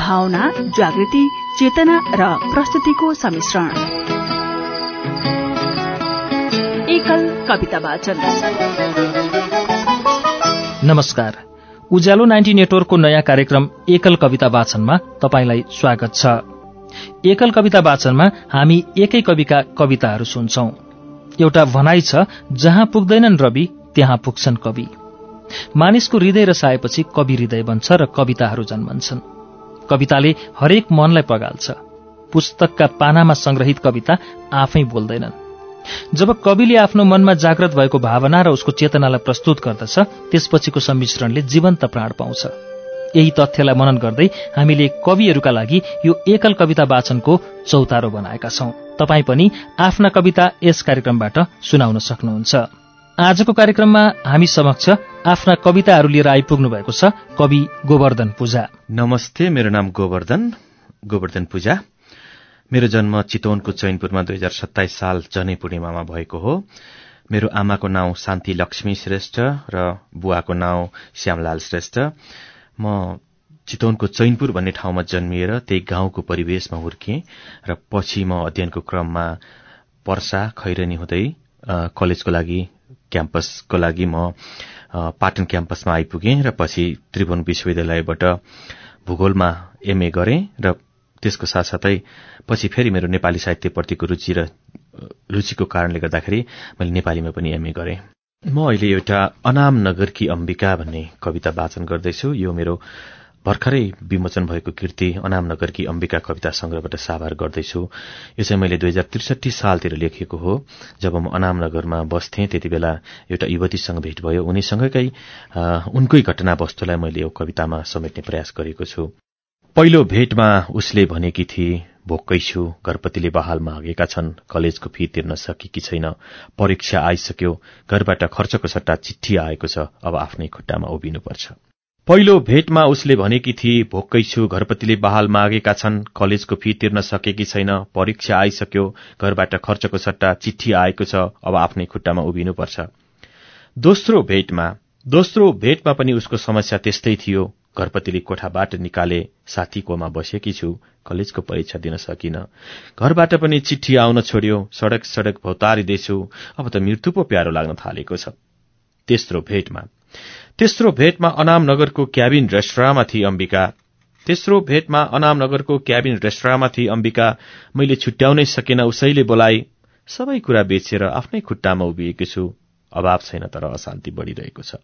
भावना जागृति चेतना र प्रस्तुतिको सम्मिश्रण एकल कविता वाचन नमस्कार। उज्यालो नाइन्टी नेटवर्कको नयाँ कार्यक्रम एकल कविता वाचनमा तपाईँलाई स्वागत छ। एकल कविता वाचनमा हामी एकै कविका कविताहरू सुन्छौं। एउटा भनाइ छ जहाँ पुग्दैनन् रवि त्यहाँ पुग्छन् कवि। मानिसको हृदय रसाएपछि कवि हृदय बन्छ र कविताहरू जन्मन्छन्। कविताले हरेक मनलाई पगाल्छ। पुस्तकका पानामा संग्रहित कविता आफै बोल्दैनन्। जब कविले आफ्नो मनमा जागृत भएको भावना र उसको चेतनालाई प्रस्तुत गर्दछ त्यसपछिको सम्मिश्रणले जीवन्त प्राण पाउँछ। यही तथ्यलाई मनन गर्दै हामीले कविहरूका लागि यो एकल कविता वाचनको चौतारो बनाएका छौं। तपाईँ पनि आफ्ना कविता यस कार्यक्रमबाट सुनाउन सक्नुहुन्छ। आजको कार्यक्रममा हामी समक्ष आफ्ना कविताहरू लिएर आइपुग्नु भएको छ कवि गोवर्धन पूजा। नमस्ते मेरो नाम गोवर्धन गोवर्धन पूजा। मेरो जन्म चितवनको चैनपुरमा दुई हजार सत्ताइस साल जनै पूर्णिमामा भएको हो। मेरो आमाको नाउँ शान्ति लक्ष्मी श्रेष्ठ र बुवाको नाउँ श्यामलाल श्रेष्ठ। म चितवनको चैनपुर भन्ने ठाउँमा जन्मिएर त्यही गाउँको परिवेशमा हुर्किएँ र पछि म अध्ययनको क्रममा पर्सा खैरनी हुँदै कलेजको लागि क्याम्पसको लागि म पाटन क्याम्पसमा आइपुगेँ र पछि त्रिभुवन विश्वविद्यालयबाट भूगोलमा एमए गरेँ र त्यसको साथसाथै पछि फेरि मेरो नेपाली साहित्यप्रतिको रुचि र रुचिको कारणले गर्दाखेरि मैले नेपालीमा पनि एमए गरेँ। म अहिले एउटा अनाम नगरकी अम्बिका भन्ने कविता वाचन गर्दैछु। यो मेरो भर्खरै विमोचन भएको कृति अनाम नगरकी अम्बिका कविता संग्रहबाट साभार गर्दैछु। यो चाहिँ मैले दुई हजार त्रिसठी सालतिर लेखेको हो। जब म अनाम नगरमा बस्थेँ त्यति बेला एउटा युवतीसँग भेट भयो। उनीसँगकै उनकै घटना वस्तुलाई मैले यो कवितामा समेट्ने प्रयास गरेको छु। पहिलो भेटमा उसले भनेकी थिए भोक्कै छु घरपतिले बहाल मागेका छन्। कलेजको फी तिर्न सकेकी छैन। परीक्षा आइसक्यो। घरबाट खर्चको सट्टा चिठी आएको छ। अब आफ्नै खुट्टामा उभिनुपर्छ। पहिलो भेटमा उसले भनेकी थिए भोक्कै छु घरपतिले बहाल मागेका छन् कलेजको फी तिर्न सकेकी छैन परीक्षा आइसक्यो घरबाट खर्चको सट्टा चिठी आएको छ अब आफ्नै खुट्टामा उभिनुपर्छ। दोस्रो भेटमा दोस्रो भेटमा पनि उसको समस्या त्यस्तै थियो। घरपतिले कोठाबाट निकाले साथीकोमा बसेकी छु कलेजको परीक्षा दिन सकिन। घरबाट पनि चिठी आउन छोड्यो सड़क सड़क भौतारिँदैछु अब त मृत्यु पो प्यारो लाग्न थालेको छ। तेस्रो भेटमा। तेस्रो भेटमा अनाम नगरको क्याबिन रेस्टुराँमा थिए अम्बिका। तेस्रो भेटमा अनाम नगरको क्याबिन रेस्टुराँमा थिए अम्बिका। मैले छुट्याउनै सकेन उसैले बोलाए सबै कुरा बेचेर आफ्नै खुट्टामा उभिएको छु। अभाव छैन तर अशान्ति बढ़िरहेको छ।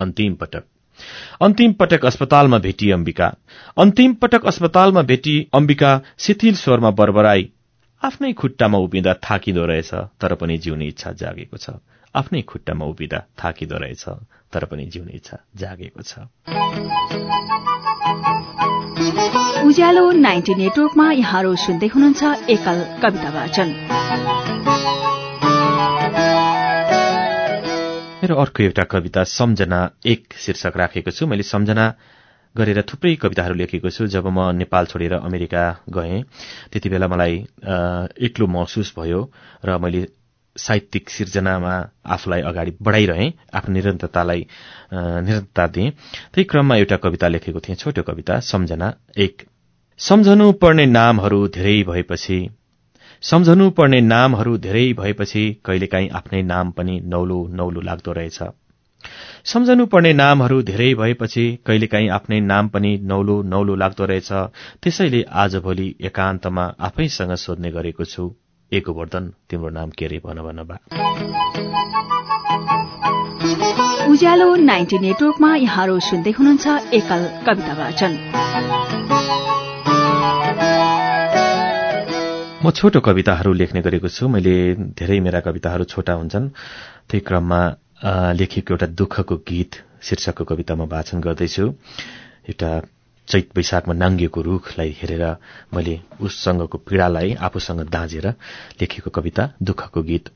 अन्तिम पटक। अन्तिम पटक अस्पतालमा भेटी अम्बिका। अन्तिम पटक अस्पतालमा भेटी अम्बिका शिथिल स्वरमा बरबराई। आफ्नै खुट्टामा उभिँदा थाकिँदो रहेछ तर पनि जिउने इच्छा जागेको छ। आफ्नै खुट्टामा उभिँदा थाकिँदो रहेछ तर पनि जिउने इच्छा जागेको छ। उज्यालो नाइन्टी नेटवर्कमा यहाँहरू सुन्दै हुनुहुन्छ एकल कविता वाचन। मेरो अर्को एउटा कविता सम्झना एक शीर्षक राखेको छु। मैले सम्झना गरेर थुप्रै कविताहरू लेखेको छु। जब म नेपाल छोडेर अमेरिका गएँ त्यति बेला मलाई एक्लो महसुस भयो र मैले साहित्यिक सिर्जनामा आफूलाई अगाडि बढ़ाइरहेँ आफ्नो निरन्तरतालाई निरन्तरता दिएँ। त्यही क्रममा एउटा कविता लेखेको थिएँ छोटो कविता सम्झना एक। सम्झनु पर्ने नामहरू धेरै भएपछि सम्झनु पर्ने नामहरू धेरै भएपछि कहिलेकाहीँ आफ्नै नाम पनि नौलो नौलो लाग्दो रहेछ। सम्झनु पर्ने नामहरू धेरै भएपछि कहिलेकाहीँ आफ्नै नाम पनि नौलो नौलो लाग्दो रहेछ। त्यसैले आजभोलि एकान्तमा आफैसँग सोध्ने गरेको छु। ए गोवर्धन तिम्रो नाम के अरे भन भन बा उज्यालो नाइन्टी नेटवर्कमा यहाँहरू सुन्दै हुनुहुन्छ एकल कविता वाचन। म छोटो कविताहरू लेख्ने गरेको छु मैले धेरै मेरा कविताहरू छोटा हुन्छन्। त्यही क्रममा लेखेको एउटा दुःखको गीत शीर्षकको कविता म वाचन गर्दैछु। एउटा चैत वैशाखमा नाङ्गिएको रूखलाई हेरेर मैले उससँगको पीड़ालाई आफूसँग दाँजेर लेखेको कविता दुःखको गीत।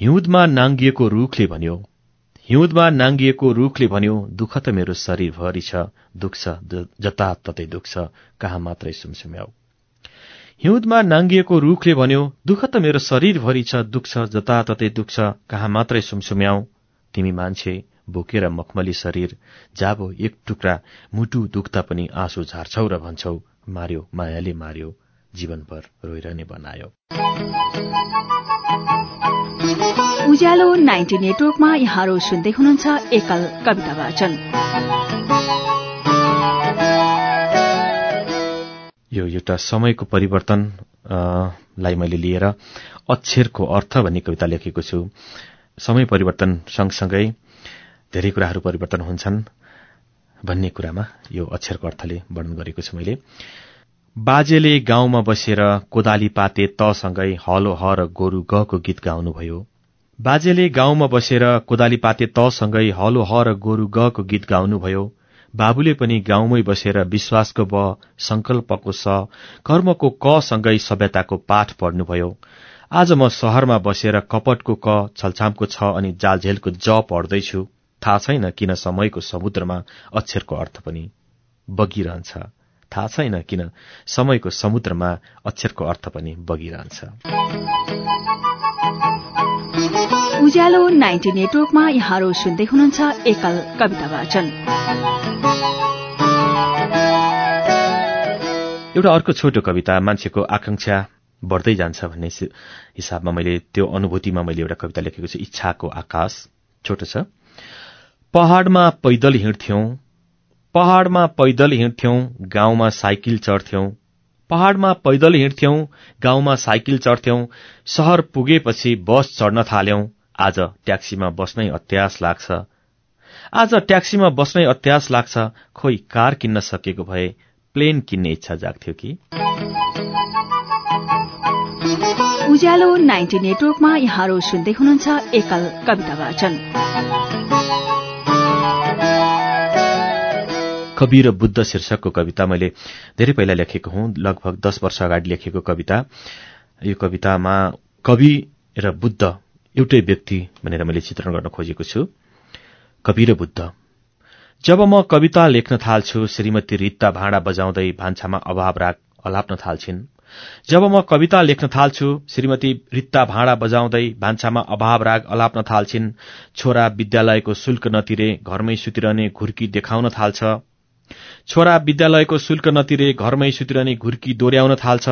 हिउँदमा नाङ्गिएको रूखले भन्यो हिउँदमा नाङ्गिएको रूखले भन्यो दुःख त मेरो शरीरभरि छ दुख्छ जताततै दुख्छ कहाँ मात्रै सुमसुम्याउ हिउँदमा नाङ्गिएको रूखले भन्यो दुःख त मेरो शरीरभरि छ दुख्छ जताततै दुख्छ कहाँ मात्रै सुमसुम्याउ तिमी मान्छे बोकेर मखमली शरीर जाबो एक टुक्रा मुटु दुख्दा पनि आँसु झार्छौ र भन्छौ मार्यो मायाले मार्यो जीवनभर रोइरहने बनायो। उज्यालो नाइन्टी नेटवर्कमा यहाँहरू सुन्दै हुनुहुन्छ एकल कविता वाचन। यो एउटा समयको परिवर्तन लाई मैले लिएर अक्षरको अर्थ भन्ने कविता लेखेको छु। समय परिवर्तन सँगसँगै धेरै कुराहरू परिवर्तन हुन्छन् भन्ने कुरामा यो अक्षरको अर्थले वर्णन गरेको छु मैले। बाजेले गाउँमा बसेर कोदाली पाते तसँगै हलो ह र गोरु गको गीत गाउनुभयो। बाजेले गाउँमा बसेर कोदाली पाते तसँगै हलो ह र गोरु गको गीत गाउनुभयो। बाबुले पनि गाउँमै बसेर विश्वासको ब संकल्पको स कर्मको क सँगै सभ्यताको पाठ पढ्नुभयो। आज म शहरमा बसेर कपटको क छलछामको छ अनि जालझेलको ज पढ्दैछु। थाहा छैन किन समयको समुद्रमा अक्षरको अर्थ पनि बगिरहन्छ। थाहा छैन किन समयको समुद्रमा अक्षरको अर्थ पनि बगिरहन्छ। उज्यालो नाइन्टी नेटवर्कमा यहाँहरू सुन्दै हुनुहुन्छ एकल कविता वाचन। एउटा अर्को छोटो कविता मान्छेको आकांक्षा बढ्दै जान्छ भन्ने हिसाबमा मैले त्यो अनुभूतिमा मैले एउटा कविता लेखेको छु इच्छाको आकाश। छोटो छ। पहाड़मा पैदल हिँड्थ्यौं। पहाड़मा पैदल हिँड्थ्यौं गाउँमा साइकिल चढ्थ्यौं। पहाड़मा पैदल हिँड्थ्यौं गाउँमा साइकिल चढ्थ्यौं। शहर पुगेपछि बस चढ्न थाल्यौं। आज ट्याक्सीमा बस्नै अत्यास लाग्छ। आज ट्याक्सीमा बस्नै अत्यास लाग्छ। खोइ कार किन्न सकेको भए प्लेन किन्ने इच्छा जाग्थ्यो कि? उज्यालो नाइन्टी नेटवर्कमा यहाँहरू सुन्दै हुनुहुन्छ एकल कविता वाचन। कवि र बुद्ध शीर्षकको कविता मैले धेरै पहिला लेखेको हुँ लगभग दस वर्ष अगाडि लेखेको कविता। यो कवितामा कवि र बुद्ध एउटै व्यक्ति भनेर मैले चित्रण गर्न खोजेको छु। कवि र बुद्ध। जब म कविता लेख्न थाल्छु श्रीमती रित्ता भाँडा बजाउँदै भान्सामा अभाव राग अलाप्न थाल्छिन्। जब म कविता लेख्न थाल्छु श्रीमती रित्ता भाँडा बजाउँदै भान्सामा अभाव राग अलाप्न थाल्छिन् छोरा विद्यालयको शुल्क नतिरे घरमै सुतिरहने घुर्की देखाउन थाल्छ। छोरा विद्यालयको शुल्क नतिरे घरमै सुतिरहने घुर्की दोहोऱ्याउन थाल्छ।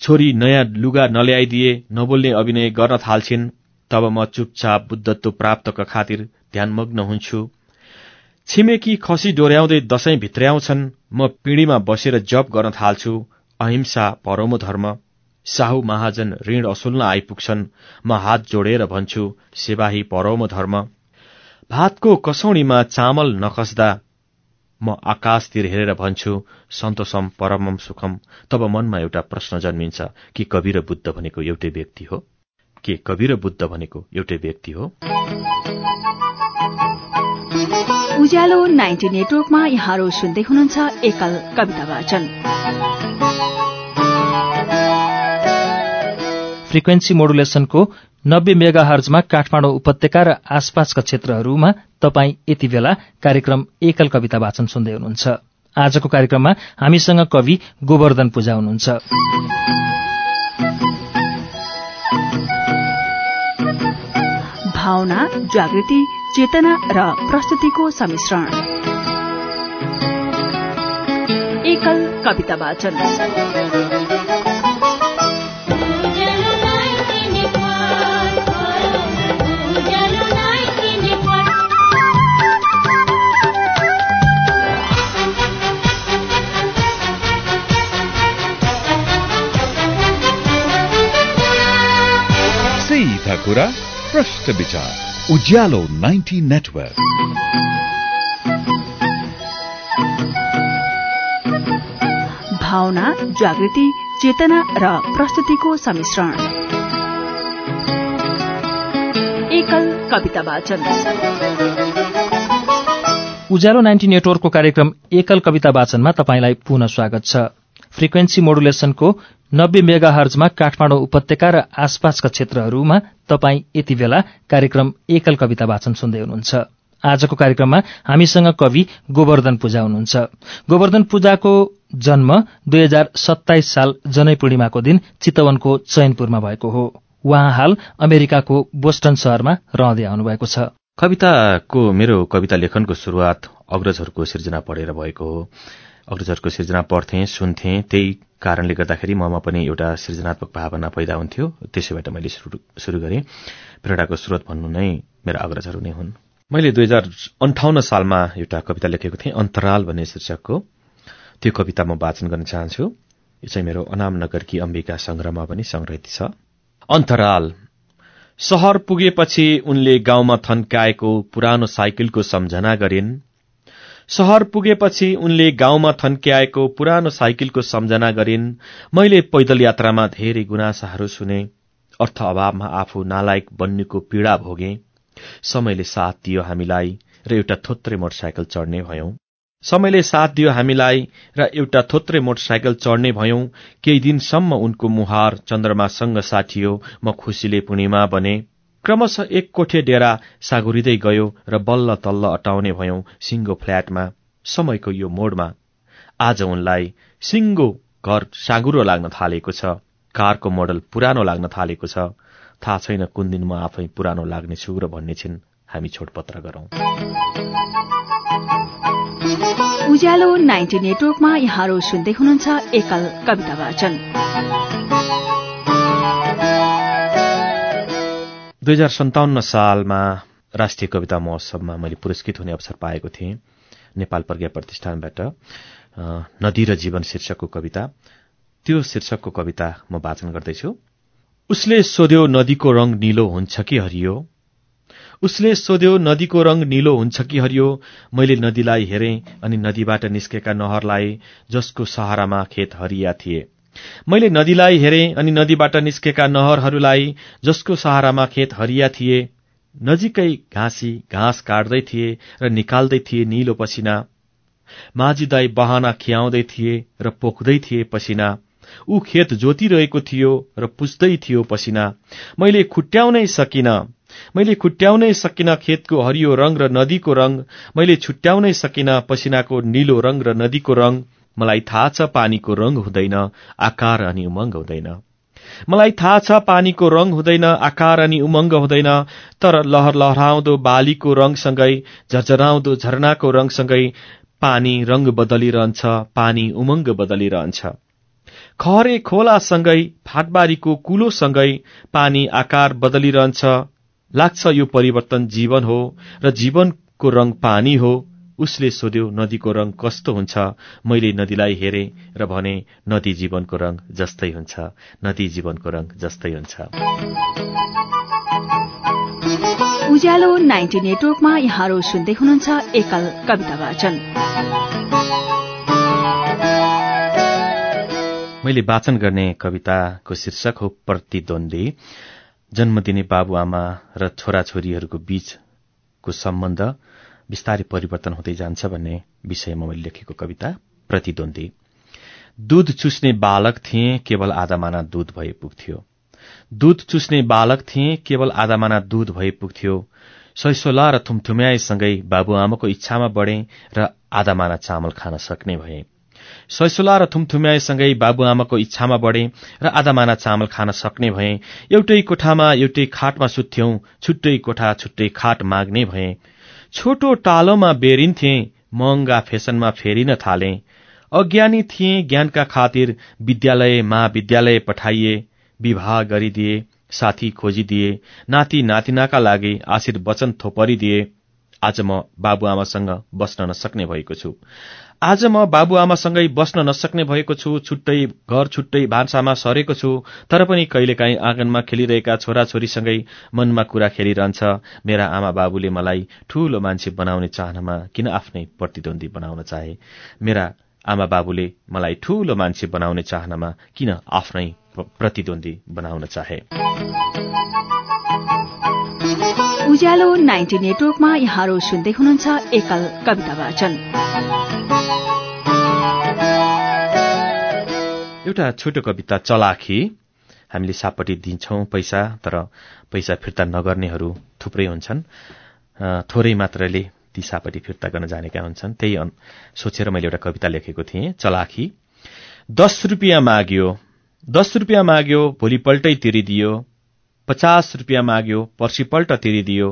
छोरी नयाँ लुगा नल्याइदिए नबोल्ने अभिनय गर्न थाल्छिन्। तब म चुपचाप बुद्धत्व प्राप्तका खातिर ध्यानमग्न हुन्छु। छिमेकी खसी डोर्याउँदै दशैं भित्र्याउँछन्। म पिँढीमा बसेर जप गर्न थाल्छु। अहिंसा परमो धर्म साहु महाजन ऋण असुल्न आइपुग्छन्। म हात जोडेर भन्छु सेवाही परमो धर्म भातको कसौडीमा चामल नखस्दा। म आकाशतिर हेरेर भन्छु सन्तोषम परमम सुखम। तब मनमा एउटा प्रश्न जन्मिन्छ कि कवि र बुद्ध भनेको एउटै व्यक्ति हो? के कवि र बुद्ध भनेको एउटै व्यक्ति हो? उज्यालो नाइन्टी नेटवर्कमा यहाँहरू सुन्दै हुनुहुन्छ एकल कविता वाचन। फ्रिक्वेन्सी मोडुलेसनको नब्बे मेगा हर्जमा काठमाडौँ उपत्यका र आसपासका क्षेत्रहरूमा तपाईँ यति बेला कार्यक्रम एकल कविता वाचन सुन्दै हुनुहुन्छ। आजको कार्यक्रममा हामीसँग कवि गोवर्धन पूजा हुनुहुन्छ। भावना जागृति चेतना र प्रस्तुतिको सम्मिश्रण एकल कविता वाचन। कुरा प्रश्न विचार उज्यालो नाइन्टी नेटवर्क भावना जागृति चेतना र प्रस्तुतिको सम्मिश्रण एकल कविता वाचन उज्यालो नाइन्टी नेटवर्कको कार्यक्रम एकल कविता वाचनमा तपाईँलाई पुनः स्वागत छ। फ्रिक्वेन्सी मोडुलेसनको नब्बे मेगा हर्जमा काठमाडौँ उपत्यका र आसपासका क्षेत्रहरूमा तपाईँ यति बेला कार्यक्रम एकल कविता वाचन सुन्दै हुनुहुन्छ। आजको कार्यक्रममा हामीसँग कवि गोवर्धन पूजा हुनुहुन्छ। गोवर्धन पूजाको जन्म दुई हजार सत्ताइस साल जनै पूर्णिमाको दिन चितवनको चयनपुरमा भएको हो। उहाँ हाल अमेरिकाको बोस्टन शहरमा रहँदै आउनुभएको छ। कविताको मेरो कविता लेखनको सुरुवात अग्रजहरूको सिर्जना पढेर भएको हो। अग्रजहरूको सिर्जना पढ्थेँ सुन्थेँ। त्यही कारणले गर्दाखेरि ममा पनि एउटा सृजनात्मक भावना पैदा हुन्थ्यो। त्यसैबाट मैले सुरु गरेँ। प्रेरणाको स्रोत भन्नु नै मेरा अग्रजहरू नै हुन्। मैले दुई हजार अन्ठाउन्न सालमा एउटा कविता लेखेको थिएँ अन्तराल भन्ने शीर्षकको। त्यो कविता म वाचन गर्न चाहन्छु। यो चाहिँ मेरो अनाम नगरकी अम्बिका संग्रहमा पनि संग्रहित छ। अन्तराल। सहर पुगेपछि उनले गाउँमा थन्काएको पुरानो साइकलको सम्झना गरिन्। सहर पुगेपछि उनले गाउँमा थन्क्याएको पुरानो साइकलको सम्झना गरिन्। मैले पैदल यात्रामा धेरै गुनासाहरू सुने। अर्थ अभावमा आफू नालायक बन्नेको पीड़ा भोगे। समयले साथ दियो हामीलाई र एउटा थोत्रै मोटरसाइकल चढ्ने भयौं। समयले साथ दियो हामीलाई र एउटा थोत्रै मोटरसाइकल चढ्ने भयौं। केही दिनसम्म उनको मुहार चन्द्रमासँग साटियो म खुसीले पूर्णिमा बने। क्रमशः एक कोठे डेरा सागुरिँदै गयो र बल्ल तल्ल अटाउने भयौं सिङ्गो फ्ल्याटमा समयको यो मोडमा। आज उनलाई सिङ्गो घर साँगुरो लाग्न थालेको छ कारको मोडल पुरानो लाग्न थालेको छ। थाहा छैन कुन दिन म आफै पुरानो लाग्नेछु र भन्ने छिन् हामी छोडपत्र गरौं। उज्यालो नाइन्टी नेटवर्कमा यहाँहरू सुन्दै हुनुहुन्छ एकल कविता वाचन। दुई हजार सन्ताउन्न सालमा राष्ट्रिय कविता महोत्सवमा मैले पुरस्कृत हुने अवसर पाएको थिएँ नेपाल प्रज्ञा प्रतिष्ठानबाट नदी र जीवन शीर्षकको कविता। त्यो शीर्षकको कविता म वाचन गर्दैछु। उसले सोध्यो नदीको रंग निलो हुन्छ कि हरियो? उसले सोध्यो नदीको रंग निलो हुन्छ कि हरियो? मैले नदीलाई हेरे अनि नदीबाट निस्केका नहरलाई जसको सहारामा खेत हरिया थिए। मैले नदीलाई हेरे अनि नदीबाट निस्केका नहरहरूलाई जसको सहारामा खेत हरिया थिए नजिकै घाँसी घाँस काट्दै थिए र निकाल्दै थिए निलो पसिना। माझी दाई बहाना खियाउँदै थिए र पोख्दै थिए पसिना। ऊ खेत जोतिरहेको थियो र पुस्दै थियो पसिना। मैले खुट्याउनै सकिन। मैले खुट्याउनै सकिन खेतको हरियो रंग र नदीको रंग मैले छुट्याउनै सकिन पसिनाको निलो रंग र नदीको रंग मलाई थाहा छ पानीको रंग हुँदैन आकार अनि उमङ्ग हुँदैन। मलाई थाहा छ पानीको रंग हुँदैन आकार अनि उमङ्ग हुँदैन तर लहर लहराउँदो बालीको रंगसँगै झरझराउँदो झरनाको रंगसँगै पानी रंग बदलिरहन्छ पानी उमङ्ग बदलिरहन्छ। खरे खोलासँगै फाटबारीको कुलोसँगै पानी आकार बदलिरहन्छ। लाग्छ यो परिवर्तन जीवन हो र जीवनको रंग पानी हो। उसले सोध्यो नदीको रंग कस्तो हुन्छ? मैले नदीलाई हेरे र भने नदी जीवनको रंग जस्तै हुन्छ नदी जीवनको रंग जस्तै हुन्छ। उज्यालो नाइन्टी नेटवर्कमा यहाँहरू सुन्दै हुनुहुन्छ एकल कविता वाचन। मैले वाचन गर्ने कविताको शीर्षक हो प्रतिद्वन्दी जन्म दिने बाबुआमा र छोराछोरीहरूको बीचको सम्बन्ध। बिस्तारै परिवर्तन हुँदै जान्छ भन्ने विषयमा मैले लेखेको कविता प्रतिद्वन्दी दूध चुस्ने बालक थिए केवल आधा माना दूध भए पुग्थ्यो। दूध चुस्ने बालक थिए केवल आधा माना दूध भए पुग्थ्यो। सैसोला र थुमथुम्याएसँगै बाबुआमाको इच्छामा बढे र आधा माना चामल खान सक्ने भए। सैसुला र थुमथुम्याएसँगै बाबुआमाको इच्छामा बढे र आधा माना चामल खान सक्ने भए। एउटै कोठामा एउटै खाटमा सुत्थ्यौं छुट्टै कोठा छुट्टै खाट माग्ने भए। छोटो टालोमा बेरिन्थे महँगा फेसनमा फेरिन थाले। अज्ञानी थिए ज्ञानका खातिर विद्यालय महाविद्यालय पठाइए विवाह गरिदिए साथी खोजिदिए नाति नातिनाका लागि आशिर वचन थोपरिदिए। आज म बाबुआमासँग बस्न नसक्ने भएको छु। आज म बाबुआमासँगै बस्न नसक्ने भएको छु छुट्टै घर छुट्टै भान्सामा सरेको छु तर पनि कहिलेकाहीँ आँगनमा खेलिरहेका छोराछोरीसँगै मनमा कुरा खेलिरहन्छ मेरा आमा बाबुले मलाई ठूलो मान्छे बनाउने चाहनामा किन आफ्नै प्रतिद्वन्दी बनाउन चाहे? मेरा आमा बाबुले मलाई ठूलो मान्छे बनाउने चाहनामा किन आफ्नै प्रतिद्वन्दी बनाउन चाहे? उज्यालो नाइन्टी नेटवर्कमा यहाँहरू सुन्दै हुनुहुन्छ एकल कविता वाचन। एउटा छोटो कविता चलाखी। हामीले सापट्टि दिन्छौं पैसा तर पैसा फिर्ता नगर्नेहरू थुप्रै हुन्छन्। थोरै मात्रले ती सापट्टि फिर्ता गर्न जानेका हुन्छन्। त्यही सोचेर मैले एउटा कविता लेखेको थिएँ चलाखी। दस रुपियाँ माग्यो दस रुपियाँ माग्यो भोलिपल्टै तिरिदियो। पचास रुपियाँ माग्यो पर्सिपल्ट तिरिदियो।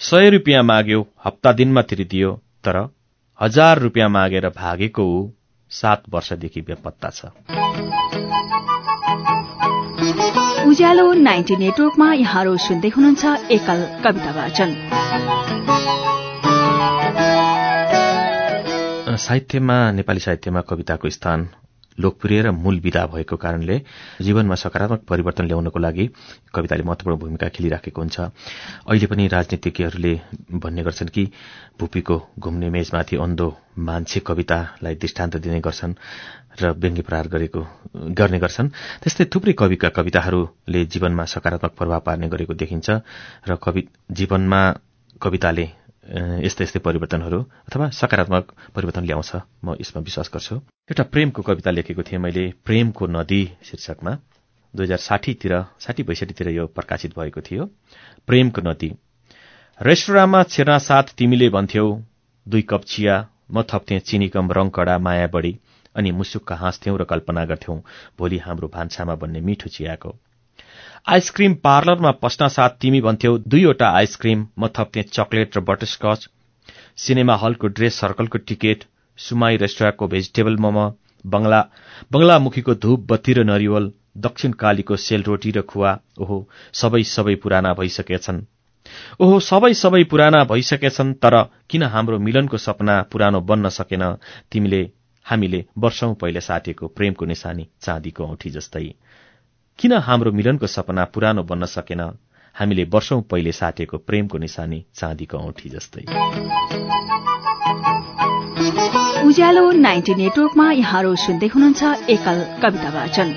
सय रुपियाँ माग्यो हप्ता दिनमा तिरिदियो। तर हजार रुपियाँ मागेर भागेको ऊ सात वर्षदेखि बेपत्ता छ। उज्यालो नाइन्टी नेटवर्कमा यहाँहरू सुन्दै हुनुहुन्छ एकल कविता वाचन। साहित्यमा नेपाली साहित्यमा कविताको स्थान लोकप्रिय र मूल विधा भएको कारणले जीवनमा सकारात्मक परिवर्तन ल्याउनको लागि कविताले महत्वपूर्ण भूमिका खेलिराखेको हुन्छ। अहिले पनि राजनीतिज्ञहरूले भन्ने गर्छन् कि भूपीको घुम्ने मेजमाथि अन्धो मान्छे कवितालाई दृष्टान्त दिने गर्छन् र व्यङ्ग्य प्रहार गरेको गर्ने गर्छन्। त्यस्तै थुप्रै कविका कविताहरूले जीवनमा सकारात्मक प्रभाव पार्ने गरेको देखिन्छ र कवि जीवनमा कविताले यस्तै यस्तै परिवर्तनहरू अथवा सकारात्मक परिवर्तन ल्याउँछ। म यसमा विश्वास गर्छु। एउटा प्रेमको कविता लेखेको थिएँ मैले प्रेमको नदी शीर्षकमा। दुई हजार साठीतिर साठी बैसठीतिर यो प्रकाशित भएको थियो। प्रेमको नदी। रेस्टुराँमा छिर्ना साथ तिमीले भन्थ्यौ दुई कप चिया म थप्थेँ चिनी कम रङ कडा माया बढी अनि मुसुक्क हाँस्थ्यौं र कल्पना गर्थ्यौं भोलि हाम्रो भान्सामा बन्ने मिठो चियाको। आइसक्रिम पार्लरमा पस्न साथ तिमी भन्थ्यौ दुईवटा आइसक्रिम म थप्थे चकलेट र बटरस्कच सिनेमा हलको ड्रेस सर्कलको टिकट सुमाई रेस्टुराँको भेजिटेबल मोमो बंगला बंगलामुखीको धूप बत्ती र नरिवल दक्षिण कालीको सेलरोटी र खुवा ओहो सबै सबै पुराना भइसकेछन्। ओहो सबै सबै पुराना भइसकेछन् तर किन हाम्रो मिलनको सपना पुरानो बन्न सकेन? तिमीले हामीले वर्षौं पहिले साटेको प्रेमको निशानी चाँदीको औठी जस्तै। किन हाम्रो मिलनको सपना पुरानो बन्न सकेन? हामीले वर्षौं पहिले साटेको प्रेमको निशानी चाँदीको औठी जस्तै। उज्यालो नाइन्टी नेटवर्कमा यहाँहरू सुन्दै हुनुहुन्छ एकल कविता वाचन।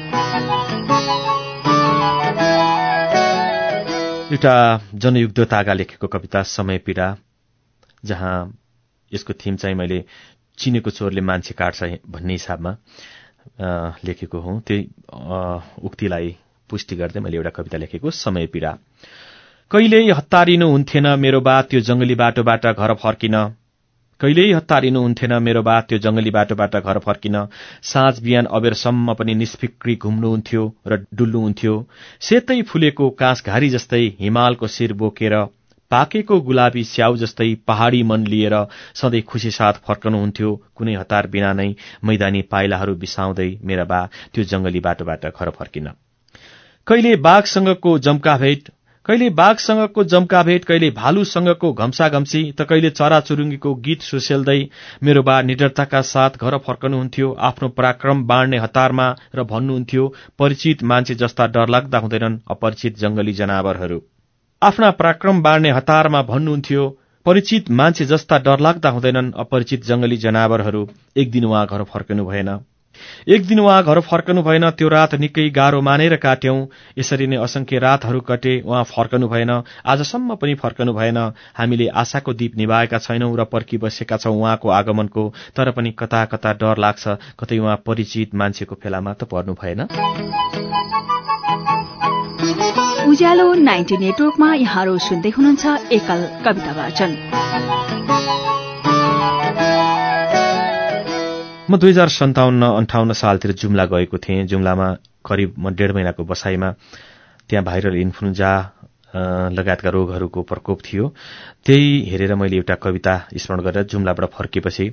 एउटा जनयुद्ध तागा लेखेको कविता समय पीडा जहाँ यसको थिम चाहिँ मैले चिनेको चोरले मान्छे काट्छ भन्ने हिसाबमा। लेखेको हुँ। त्यही उक्तिलाई पुष्टि गर्दै मैले एउटा कविता लेखेको समय पीडा। कहिल्यै हतारिनु हुन्थेन मेरो बा त्यो जंगली बाटोबाट घर फर्किन। कहिल्यै हतारिनु हुन्थेन मेरो बा त्यो जंगली बाटोबाट घर फर्किन। साँझ बिहान अबेरसम्म पनि निष्फिक्री घुम्नुहुन्थ्यो र डुल्नुहुन्थ्यो सेतै फुलेको काँस घारी जस्तै हिमालको शिर बोकेर पाकेको गुलाबी स्याउ जस्तै पहाड़ी मन लिएर सधैँ खुसी साथ फर्कनुहुन्थ्यो कुनै हतार बिना नै मैदानी पाइलाहरू बिसाउँदै मेरा बा त्यो जंगली बाटोबाट घर फर्किन। कहिले बाघसँगको जम्का भेट कहिले बाघसँगको जम्का भेट कहिले भालुसँगको घम्सा घम्सी त कहिले चराचुरुङ्गीको गीत सुसेल्दै मेरो बा निडरताका साथ घर फर्कनुहुन्थ्यो आफ्नो पराक्रम बाँड्ने हतारमा र भन्नुहुन्थ्यो परिचित मान्छे जस्ता डरलाग्दा हुँदैनन् अपरिचित जंगली जनावरहरू। आफ्ना पराक्रम बाँड्ने हतारमा भन्नुहुन्थ्यो परिचित मान्छे जस्ता डरलाग्दा हुँदैनन् अपरिचित जंगली जनावरहरू। एक दिन उहाँ घर फर्कनु भएन। एक दिन उहाँ घर फर्कनु भएन त्यो रात निकै गाह्रो मानेर काट्यौं। यसरी नै असंख्य रातहरू कटे उहाँ फर्कनु भएन। आजसम्म पनि फर्कनु भएन। हामीले आशाको दीप निभाएका छैनौं र पर्खिबसेका छौं उहाँको आगमनको। तर पनि कता कता डर लाग्छ कतै उहाँ परिचित मान्छेको फेलामा त पर्नु भएन। उज्यालो नाइन्टी नेटवर्कमा यहाँहरू सुन्दै हुनुहुन्छ एकल कविता वाचन। म दुई हजार सन्ताउन्न अन्ठाउन्न सालतिर जुम्ला गएको थिएँ। जुम्लामा करिब म डेढ महिनाको बसाईमा त्यहाँ भाइरल इन्फ्लुन्जा लगायतका रोगहरूको प्रकोप थियो। त्यही हेरेर मैले एउटा कविता स्मरण गरेर जुम्लाबाट फर्केपछि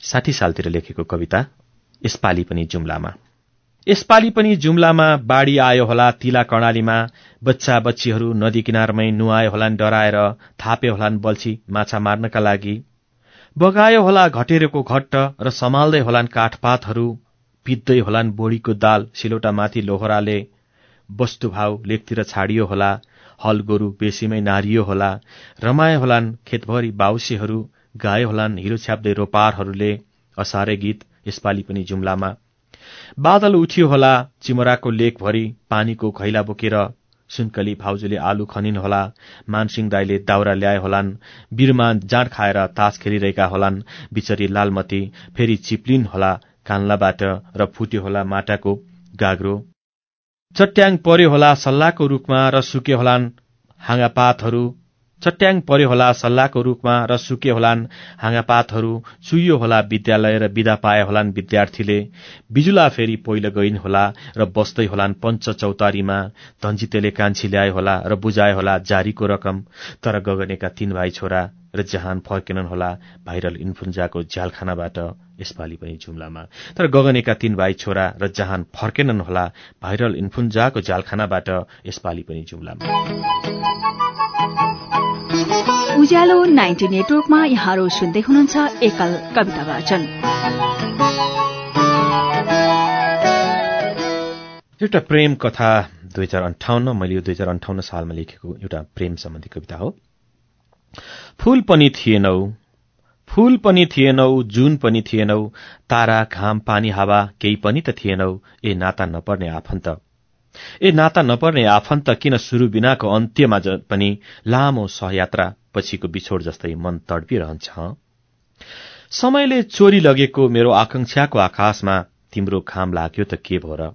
साठी सालतिर लेखेको कविता यसपालि पनि जुम्लामा। यसपालि पनि जुम्लामा बाढ़ी आयो होला तिला कर्णालीमा। बच्चा बच्चीहरू नदी किनारमै नुहायो होलान् डराएर थापे होलान् बल्छी माछा मार्नका लागि। बगायो होला घटेरोको घट्ट र सम्हाल्दै होलान् काठपातहरू पित्दै होलान् बोडीको दाल सिलौटामाथि लोहराले वस्तुभाव लेखतिर छाडियो होला हल गोरु बेसीमै नारियो होला रमायो होलान् खेतभरि बाउसेहरू गायो होलान् हिरो छ्याप्दै रोपारहरूले असारे गीत यसपालि पनि जुम्लामा बादल उठियो होला चिमराको लेकभरि पानीको खैला बोकेर सुनकली भाउजूले आलु खनिन होला मानसिंह दाईले दाउरा ल्याए होलान् बिरमान जाँड खाएर तास खेलिरहेका होलान् बिचरी लालमती फेरि चिप्लिन होला कान्लाबाट र फुट्यो होला माटाको गाग्रो। चट्याङ पर्यो होला सल्लाहको रूखमा र सुके होलान् हाँगापातहरू चट्याङ पर्यो होला सल्लाहको रूपमा र सुके होलान् हाँगापातहरू चुइयो होला विद्यालय र विदा पाए होलान् विद्यार्थीले। बिजुला फेरि पहिलो गइन् होला र बस्दै होलान् पञ्च चौतारीमा। धन्जितेले कान्छी ल्याए होला र बुझाए होला जारीको रकम। तर गगनेका तीन भाइ छोरा र जहान फर्केनन् होला भाइरल इन्फ्लुन्जाको झ्यालखानाबाट यसपालि पनि जुम्लामा। तर गगनेका तीन भाइ छोरा र जहान फर्केनन् होला भाइरल इन्फ्लुन्जाको झ्यालखानाबाट यसपालि पनि जुम्लामा। उज्यालो नाइन्टी नेटवर्कमा यहाँहरू सुन्दै हुनुहुन्छ एकल कविता वाचन। एउटा प्रेम कथा दुई हजार अन्ठाउन्न मैले यो दुई हजार अन्ठाउन्न सालमा लेखेको एउटा प्रेम सम्बन्धी कविता हो। फूल पनि थिएनौ फूल पनि थिएनौ जुन पनि थिएनौ तारा घाम पानी हावा केही पनि त थिएनौ ए नाता नपर्ने आफन्त। ए नाता नपर्ने आफन्त किन सुरु बिनाको अन्त्यमा पनि लामो सहयात्रा पछिको बिछोड जस्तै मन तडपिरहन्छ? समयले चोरी लगेको मेरो आकांक्षाको आकाशमा तिम्रो घाम लाग्यो त के भो र?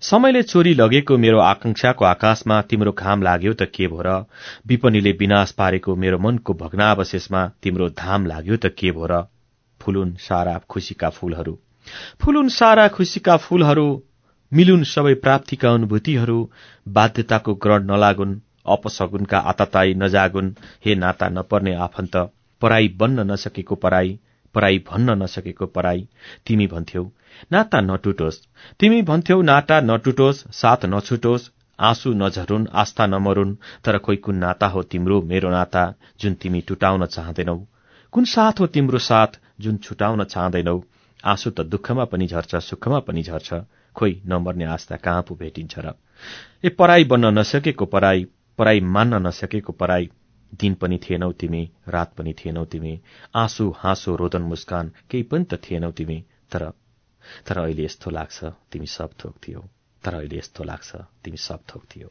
समयले चोरी लगेको मेरो आकांक्षाको आकाशमा तिम्रो घाम लाग्यो त के भो र? विपनीले विनाश पारेको मेरो मनको भग्नावशेषमा तिम्रो धाम लाग्यो त के भो र? फुलुन सारा खुशीका फूलहरू। फुलुन सारा खुशीका फूलहरू मिलुन सबै प्राप्तिका अनुभूतिहरू बाध्यताको ग्रहण नलागुन् अपसगुनका आताताई नजागुन्। हे नाता नपर्ने आफन्त पराई बन्न नसकेको पराई पराई भन्न नसकेको पराई तिमी भन्थ्यौ नाता नटुटोस्। तिमी भन्थ्यौ नाता नटुटोस्। साथ नछुटोस्। आँसु नझरुन् आस्था नमरुन्। तर खोइ कुन नाता हो तिम्रो मेरो नाता जुन तिमी टुटाउन चाहँदैनौ? कुन साथ हो तिम्रो साथ जुन छुटाउन चाहँदैनौ? आँसु त दुःखमा पनि झर्छ सुखमा पनि झर्छ। खोइ नमर्ने आस्था कहाँ पो भेटिन्छ र ए पराई बन्न नसकेको पराई पराई मान्न नसकेको पराई दिन पनि थिएनौ तिमी रात पनि थिएनौ तिमी आँसु हाँसो रोदन मुस्कान केही पनि त थिएनौ तिमी तर तर अहिले यस्तो लाग्छ तिमी सब थोक थियौ। तर अहिले यस्तो लाग्छ तिमी सब थोक थियौ।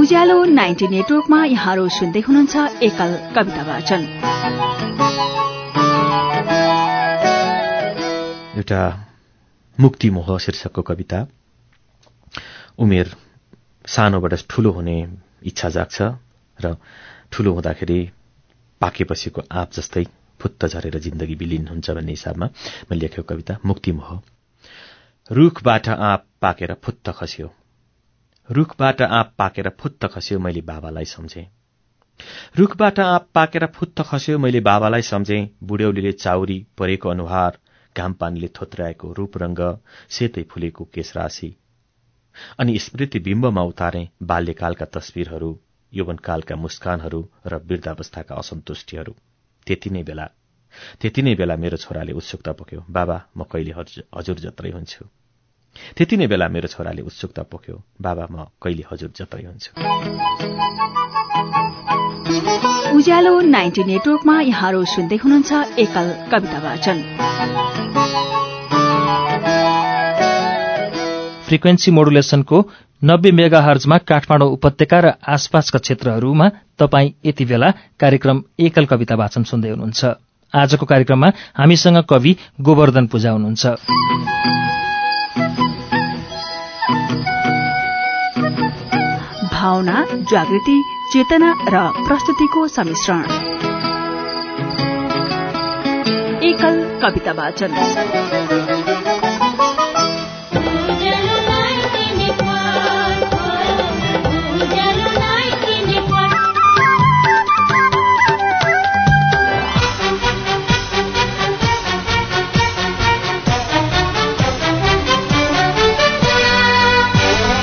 उज्यालो नाइन्टी नेटवर्कमा यहाँहरू सुन्दै हुनुहुन्छ एकल कविता वाचन। एउटा मुक्ति मोह शीर्षकको कविता। उमेर सानोबाट ठूलो हुने इच्छा जाग्छ र ठूलो हुँदाखेरि पाकेपछिको आँप जस्तै फुत्त झरेर जिन्दगी विलिन हुन्छ भन्ने हिसाबमा मैले लेखेको कविता मुक्ति मोह। रुखबाट आँप पाकेर फुत्त खस्यो। रुखबाट आँप पाकेर फुत्त खस्यो मैले बाबालाई सम्झे। रुखबाट आँप पाकेर फुत्त खस्यो मैले बाबालाई सम्झे। बुढ्यौलीले चाउरी परेको अनुहार घाम पानीले थोत्राएको रूपरंग सेतै फुलेको केशराशि अनि स्मृति बिम्बमा उतारे बाल्यकालका तस्विरहरू यौवनकालका मुस्कानहरू र वृद्धावस्थाका असन्तुष्टिहरू। त्यति नै बेला त्यति नै बेला मेरो छोराले उत्सुकता पोख्यो बाबा म कहिले हजुर जत्रै हुन्छु? त्यति नै बेला मेरो छोराले उत्सुकता पोख्यो बाबा म कहिले हजुर जत्रै हुन्छु? उज्यालो नाइन्टी नेटवर्कमा यहाँहरू सुन्दै हुनुहुन्छ एकल कविता वाचन। फ्रिक्वेन्सी मोडुलेसनको नब्बे मेगा हर्जमा काठमाडौँ उपत्यका र आसपासका क्षेत्रहरूमा तपाईँ यति बेला कार्यक्रम एकल कविता वाचन सुन्दै हुनुहुन्छ। आजको कार्यक्रममा हामीसँग कवि गोवर्धन पूजा हुनुहुन्छ। भावना जागृति चेतना र प्रस्तुतिको सम्मिश्रण एकल कविता वाचन।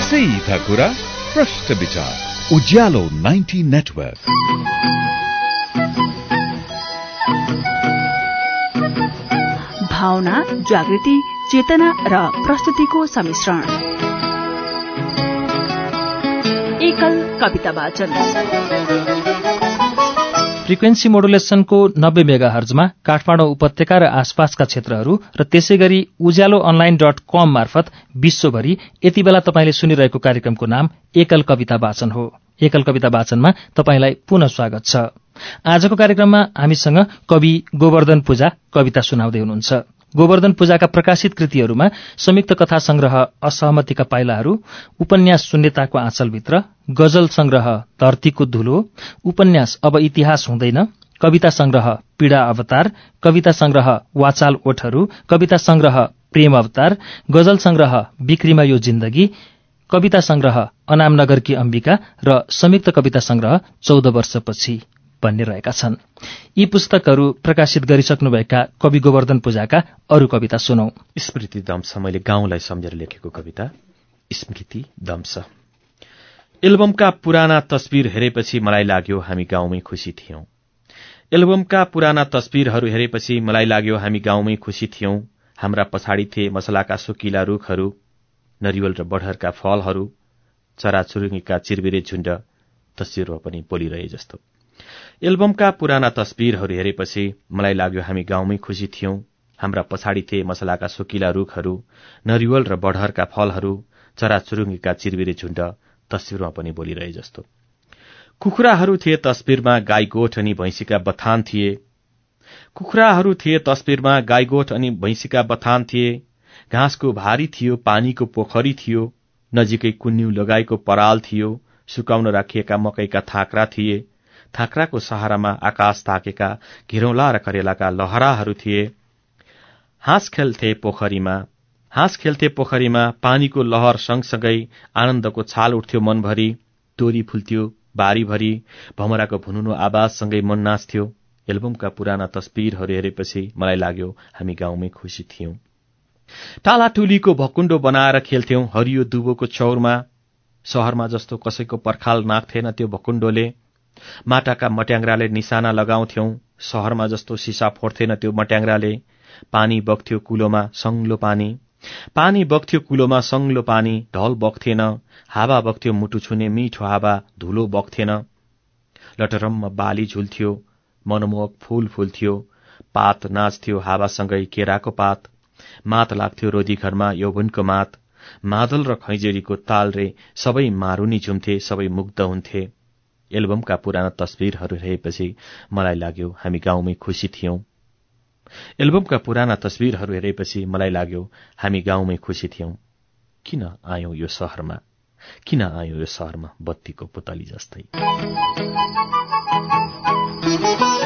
सीधा कुरा प्रश्न विचार उज्यालो 90 नेटवर्क भावना जागृति चेतना र प्रस्तुतिको सम्मिश्रण फ्रिक्वेन्सी मोडुलेसनको नब्बे मेगा हर्जमा काठमाडौँ उपत्यका र आसपासका क्षेत्रहरू र त्यसै गरी उज्यालो अनलाइन डट कम मार्फत विश्वभरि यति बेला तपाईँले सुनिरहेको कार्यक्रमको नाम एकल कविता वाचन हो। एकल कविता वाचनमा तपाईँलाई पुनः स्वागत छ। आजको कार्यक्रममा हामीसँग कवि गोवर्धन पूजा कविता सुनाउँदै हुनुहुन्छ। गोवर्धन पूजाका प्रकाशित कृतिहरूमा संयुक्त कथा संग्रह असहमतिका पाइलाहरू उपन्यास शून्यताको आँचलभित्र गजल संग्रह धरतीको धुलो उपन्यास अब इतिहास हुँदैन कविता संग्रह पीड़ा अवतार कविता संग्रह वाचाल ओठहरू कविता संग्रह प्रेम अवतार गजल संग्रह बिक्रीमा यो जिन्दगी कविता संग्रह अनामनगरकी अम्बिका र संयुक्त कविता संग्रह चौध वर्षपछि। भन्ने रहेका छन्। यी पुस्तकहरू प्रकाशित गरिसक्नुभएका कवि गोवर्धन पूजाका अरू कविता सुनौ। स्मृति दम्स मैले गाउँलाई सम्झेर लेखेको कविता स्मृति दम्स। एल्बमका पुराना तस्विर हेरेपछि मलाई लाग्यो हामी गाउँमै खुसी थियौं। एल्बमका पुराना तस्विरहरू हेरेपछि मलाई लाग्यो हामी गाउँमै खुसी थियौं। हाम्रा पछाडि थिए मसलाका सुकिला रूखहरू नरिवल र बढरका फलहरू चराचुरुङ्गीका चिरबिरे झुण्ड तस्विरमा पनि बोलिरहे जस्तो। एल्बमका पुराना तस्विरहरू हेरेपछि मलाई लाग्यो हामी गाउँमै खुसी थियौं। हाम्रा पछाडि थिए मसलाका सुकिला रूखहरू नरिवल र बढहरका फलहरू चराचुरुङ्गीका चिरबिरे झुण्ड तस्विरमा पनि बोलिरहे जस्तो। कुखुराहरू थिए तस्विरमा गाई गोठ अनि भैँसीका बथान थिए। कुखुराहरू थिए तस्विरमा गाई गोठ अनि भैँसीका बथान थिए। घाँसको भारी थियो पानीको पोखरी थियो। नजिकै कुन्यु लगाएको पराल थियो। सुकाउन राखिएका मकैका थाक्रा थिए। थाक्राको सहारामा आकाश ताकेका घिरौला र करेलाका लहराहरू थिए। हाँस खेल्थे पोखरीमा हाँस खेल्थे पोखरीमा पानीको लहर सँगसँगै आनन्दको छाल उठ्थ्यो मनभरि तोरी फुल्थ्यो बारीभरि भमराको भुनुनु आवाजसँगै मन नाच्थ्यो। एल्बमका पुराना तस्विरहरू हेरेपछि मलाई लाग्यो हामी गाउँमै खुसी थियौं। टाला टुलीको भकुण्डो बनाएर खेल्थ्यौं हरियो दुबोको चौरमा। शहरमा जस्तो कसैको पर्खाल नाग्थेन त्यो भकुण्डोले। माटाका मट्याङ्राले निशाना लगाउँथ्यौं। शहरमा जस्तो सिसा फोड्थेन त्यो मट्याङ्राले पानी बग्थ्यो कुलोमा सङ्लो पानी। पानी बग्थ्यो कुलोमा सङ्लो पानी ढल बग्थेन। हावा बग्थ्यो मुटु छुने मिठो हावा धुलो बग्थेन। लटरम्म बाली झुल्थ्यो मनमोहक फूल फुल्थ्यो। पात नाच्थ्यो हावासँगै केराको पात। मात लाग्थ्यो रोधी घरमा यौवनको मात। मादल र खैजेरीको ताल रे सबै मारुनी झुम्थे सबै मुग्ध हुन्थे। एल्बमका पुराना तस्विरहरू हेरेपछि मलाई लाग्यो हामी गाउँमै खुसी थियौं। एल्बमका पुराना तस्विरहरू हेरेपछि मलाई लाग्यो हामी गाउँमै खुसी थियौं। किन आयौं यो सहरमा? किन आयौं यो सहरमा बत्तीको पुतली जस्तै?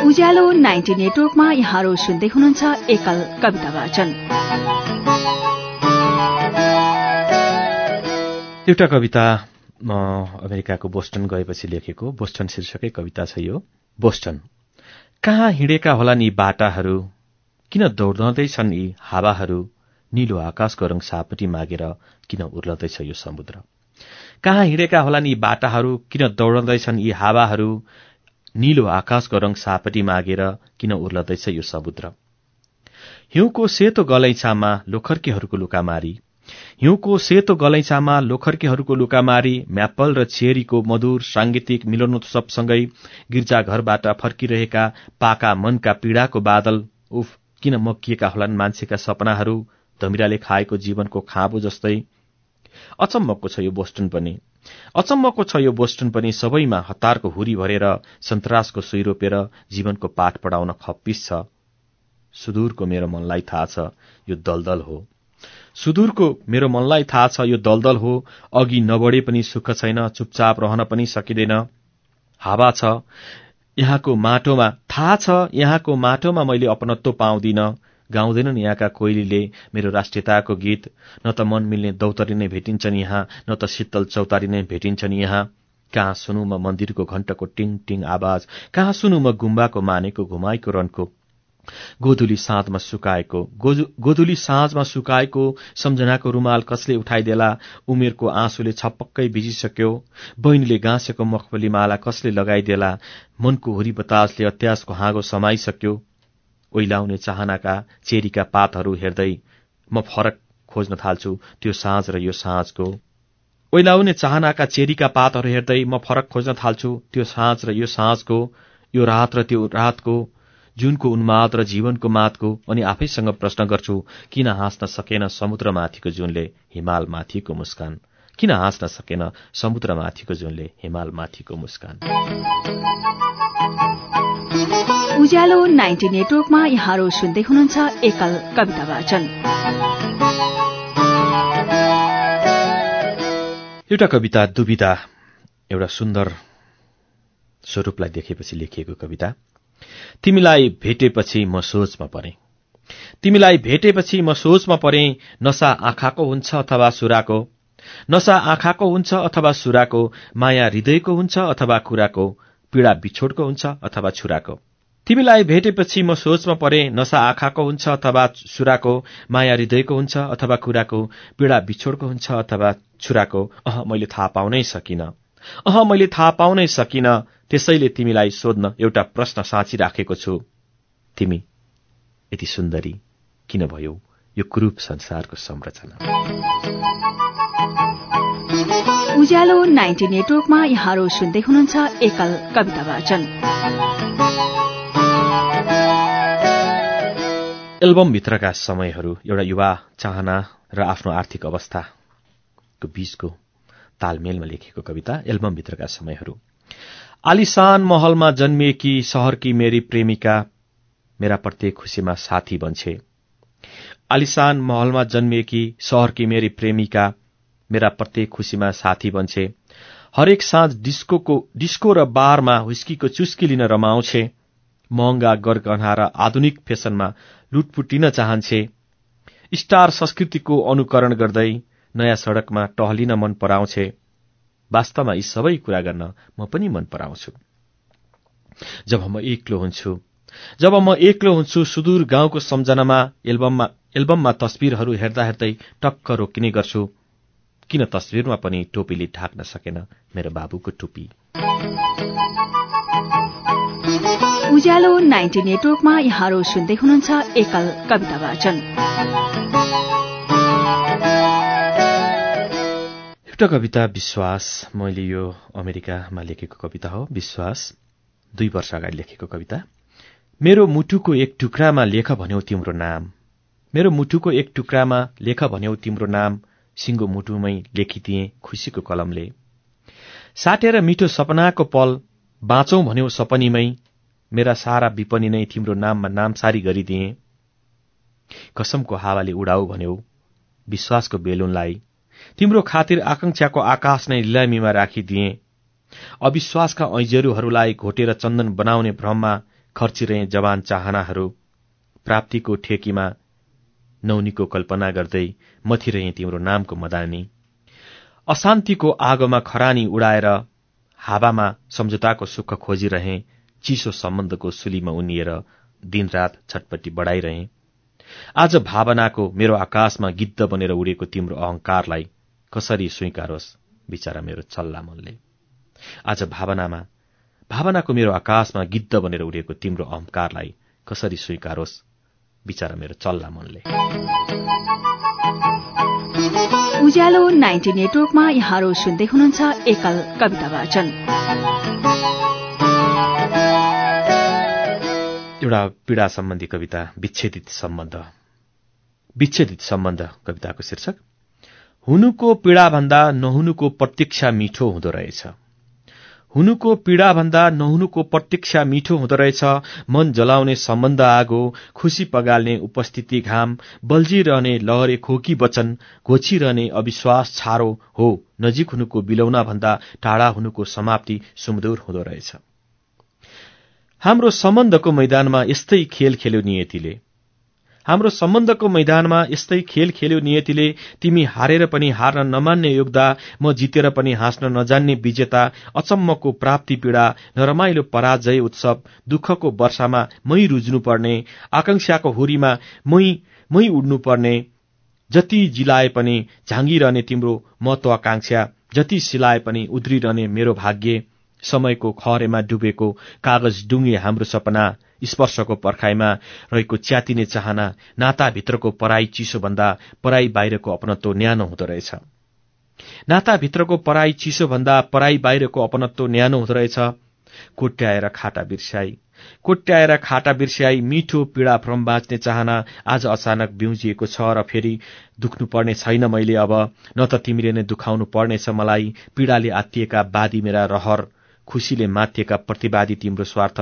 उज्यालो नाइन्टी नेटवर्कमा यहाँहरू सुन्दै हुनुहुन्छ एकल कविता वाचन। एउटा कविता अमेरिकाको बोस्टन गएपछि लेखेको बोस्टन शीर्षकै कविता छ यो। बोस्टन। कहाँ हिँडेका होला नि बाटाहरू? किन दौडँदैछन् यी हावाहरू? निलो आकाशको रङ सापटी मागेर किन उर्लदैछ यो समुद्र? कहाँ हिँडेका होला नि बाटाहरू? किन दौडँदैछन् यी हावाहरू? निलो आकाशको रङ सापटी मागेर किन उर्लदैछ यो समुद्र? हिउँको सेतो गलैछामा लोखर्कीहरूको लुकामारी हिउँको सेतो गलैँचामा लोखर्केहरूको लुकामारी म्याप्पल र छेरीको मधुर सांगीतिक मिलनोत्सवसँगै गिर्जाघरबाट फर्किरहेका पाका मनका पीड़ाको बादल उफ किन मकिएका होलान् मान्छेका सपनाहरू धमिराले खाएको जीवनको खाँबो जस्तै। अचम्मको छ यो बोस्टन पनि। अचम्मको छ यो बोस्टन पनि सबैमा हतारको हुरी भरेर सन्तासको सुई रोपेर जीवनको पाठ पढाउन खप्पिस छ। सुदूरको मेरो मनलाई थाहा छ यो दलदल हो। सुदूरको मेरो मनलाई थाहा छ यो दलदल हो। अघि नबढे पनि सुख छैन चुपचाप रहन पनि सकिँदैन। हावा छ। यहाँको माटोमा थाहा छ यहाँको माटोमा मैले अपनत्व पाउँदिन। गाउँदैनन् यहाँका कोइलीले मेरो राष्ट्रियताको गीत। न त मन मिल्ने दौतरी नै भेटिन्छन् यहाँ न त शीतल चौतारी नै भेटिन्छन् यहाँ। कहाँ सुनु म मन्दिरको घण्टको टिङ टिङ आवाज कहाँ सुनु म गुम्बाको मानेको घुमाइको रनको गोधुली साँझमा सुकाएको। गोधुली साँझमा सुकाएको सम्झनाको रुमाल कसले उठाइदेला? उमेरको आँसुले छपक्कै भिजिसक्यो। बहिनीले गाँसेको मखमली माला कसले लगाइदेला? मनको हुरी बतासले अत्यासको हाँगो समाइसक्यो। ओइलाउने चाहनाका चेरीका पातहरू हेर्दै म फरक खोज्न थाल्छु त्यो साँझ र यो साँझको। ओइलाउने चाहनाका चेरीका पातहरू हेर्दै म फरक खोज्न थाल्छु त्यो साँझ र यो साँझको यो रात र त्यो रातको। जुनको उन्माद र जीवनको मातको अनि आफैसँग प्रश्न गर्छु किन हाँस्न सकेन समुद्रमाथिको जुनले हिमाल माथिको मुस्कान? किन हाँस्न सकेन समुद्रमाथिको जुनले हिमाल माथिको मुस्कान? उज्यालो नाइन्टी नेटवर्कमा यहाँहरू सुन्दै हुनुहुन्छ एकल कविता वाचन। एउटा कविता दुविधा एउटा सुन्दर स्वरूपलाई देखेपछि लेखिएको कविता। तिमीलाई भेटेपछि म सोचमा परे। तिमीलाई भेटेपछि म सोचमा परे नसा आँखाको हुन्छ अथवा सुराको? नसा आँखाको हुन्छ अथवा सुराको? माया हृदयको हुन्छ अथवा कुराको? पीड़ा बिछोडको हुन्छ अथवा छुराको? तिमीलाई भेटेपछि म सोचमा परे नसा आँखाको हुन्छ अथवा सुराको? माया हृदयको हुन्छ अथवा कुराको? पीड़ा बिछोडको हुन्छ अथवा छुराको? अह मैले थाहा पाउनै सकिन। अह मैले थाहा पाउनै सकिन। त्यसैले तिमीलाई सोध्न एउटा प्रश्न साँची राखेको छु। तिमी यति सुन्दरी किन भयो यो कुरूप संसारको संरचना? उज्यालो नाइन्टी नेटवर्कमा यहाँहरू सुन्दै हुनुहुन्छ एकल कविता वाचन। एल्बमभित्रका समयहरू एउटा युवा चाहना र आफ्नो आर्थिक अवस्थाको बीचको तालमेलमा लेखेको कविता एल्बमभित्रका समयहरू। आलिसान महलमा जन्मिएकी सहरकी मेरी प्रेमिका मेरा प्रत्येक खुसीमा साथी बन्छे। आलिसान महलमा जन्मिएकी सहरकी मेरी प्रेमिका मेरा प्रत्येक खुसीमा साथी बन्छे। हरेक साँझ डिस्को डिस्को र बारमा हुस्कीको चुस्की लिन रमाउँछे। महँगा गरगहना र आधुनिक फेसनमा लुटपुटिन चाहन्छे। स्टार संस्कृतिको अनुकरण गर्दै नयाँ सड़कमा टहलिन मन पराउँछे। वास्तवमा यी सबै कुरा गर्न म पनि मन पराउँछु। जब म एक्लो हुन्छु जब म एक्लो हुन्छु सुदूर गाउँको सम्झनामा एल्बममा एल्बममा तस्विरहरू हेर्दा हेर्दै टक्क रोकिने गर्छु किन तस्विरमा पनि टोपीले ढाक्न सकेन मेरो बाबुको टोपी? उज्यालो नाइन्टी नेटवर्कमा यहाँहरू सुन्दै हुनुहुन्छ एकल कविता वाचन। एउटा कविता विश्वास मैले यो अमेरिकामा लेखेको कविता हो विश्वास दुई वर्ष अगाडि लेखेको कविता। मेरो मुटुको एक टुक्रामा लेख भन्यौ तिम्रो नाम। मेरो मुटुको एक टुक्रामा लेख भन्यौ तिम्रो नाम सिङ्गो मुटुमै लेखिदिए खुसीको कलमले। साटेर मिठो सपनाको पल बाँचौं भन्यौ सपनीमै मेरा सारा विपनी नै तिम्रो नाममा नामसारी गरिदिए। कसमको हावाले उडाऊ भन्यौ विश्वासको बेलुनलाई तिम्रो खातिर आकांक्षाको आकाश नै लिलामीमा राखिदिए। अविश्वासका ऐजेरूहरूलाई घोटेर चन्दन बनाउने भ्रममा खर्चिरहे जवान चाहनाहरू। प्राप्तिको ठेकीमा नौनीको कल्पना गर्दै मथिरहे तिम्रो नामको मदानी। अशान्तिको आगोमा खरानी उडाएर हावामा सम्झौताको सुख खोजिरहे चिसो सम्बन्धको सुलीमा उनिएर दिनरात छटपट्टि बढाइरहे। आज भावनाको मेरो आकाशमा गिद्ध बनेर उडेको तिम्रो अहंकारलाई कसरी स्वीकारोस् बिचरा मेरो चल्ला मनले। आज भावनामा भावनाको मेरो आकाशमा गिद्ध बनेर उडेको तिम्रो अहंकारलाई कसरी स्वीकारोस् बिचरा मेरो चल्ला मनले। उज्यालो नाइन्टी नेटवर्कमा यहाँहरू सुन्दै हुनुहुन्छ एकल कविता वाचन। एउटा पीड़ा सम्बन्धी कविता विच्छेदित सम्बन्ध। विच्छेदित सम्बन्ध कविताको शीर्षक हुनुको पीड़ाभन्दा नहुनुको प्रतीक्षा मिठो हुँदो रहेछ। हुनुको पीड़ाभन्दा नहुनुको प्रतीक्षा मिठो हुँदो रहेछ मन जलाउने सम्बन्ध आगो खुशी पगाल्ने उपस्थिति घाम बल्झिरहने लहरे खोकी वचन घोचिरहने अविश्वास छारो हो नजिक हुनुको बिलौना भन्दा टाढा हुनुको समाप्ति सुमधुर हुँदो रहेछ। हाम्रो सम्बन्धको मैदानमा यस्तै खेल खेल्यो नियतिले। हाम्रो सम्बन्धको मैदानमा यस्तै खेल खेल्यो नियतिले तिमी हारेर पनि हार्न नमान्ने योग्दा म जितेर पनि हाँस्न नजान्ने विजेता अचम्मको प्राप्ति पीड़ा नरमाइलो पराजय उत्सव दुःखको वर्षामा मै रुज्नुपर्ने आकांक्षाको हुरीमा मै मै उड्नुपर्ने जति जिलाए पनि झाँगिरहने तिम्रो महत्वाकांक्षा जति सिलाए पनि उद्रिरहने मेरो भाग्य। समयको खहरेमा डुबेको कागज डुङ्गे हाम्रो सपना स्पर्शको पर्खाइमा रहेको च्यातिने चाहना नाताभित्रको पराई चिसोभन्दा पराई बाहिरको अपनत्व न्यानो हुँदो रहेछ। नाताभित्रको पराई चिसोभन्दा पराई बाहिरको अपनत्व न्यानो हुँदो रहेछ। कोट्याएर खाटा बिर्स्याई। कोट्याएर खाटा बिर्स्याई मिठो पीड़ा भ्रम बाँच्ने चाहना आज अचानक बिउजिएको छ र फेरि दुख्नु पर्ने छैन मैले अब न त तिमीले नै दुखाउनु पर्नेछ मलाई पीड़ाले आत्तिएका बादी मेरा रहर। खुसीले माथिएका प्रतिवादी तिम्रो स्वार्थ